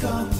gone.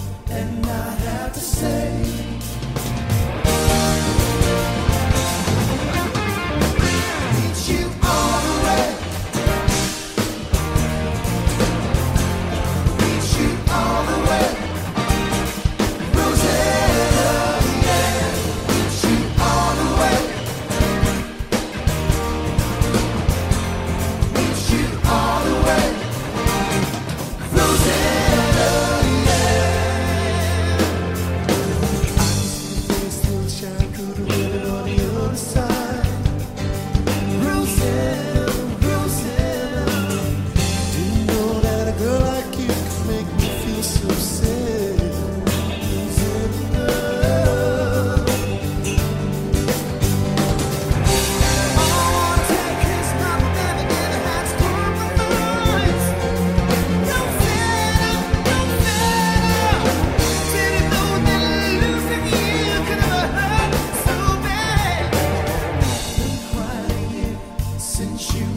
you.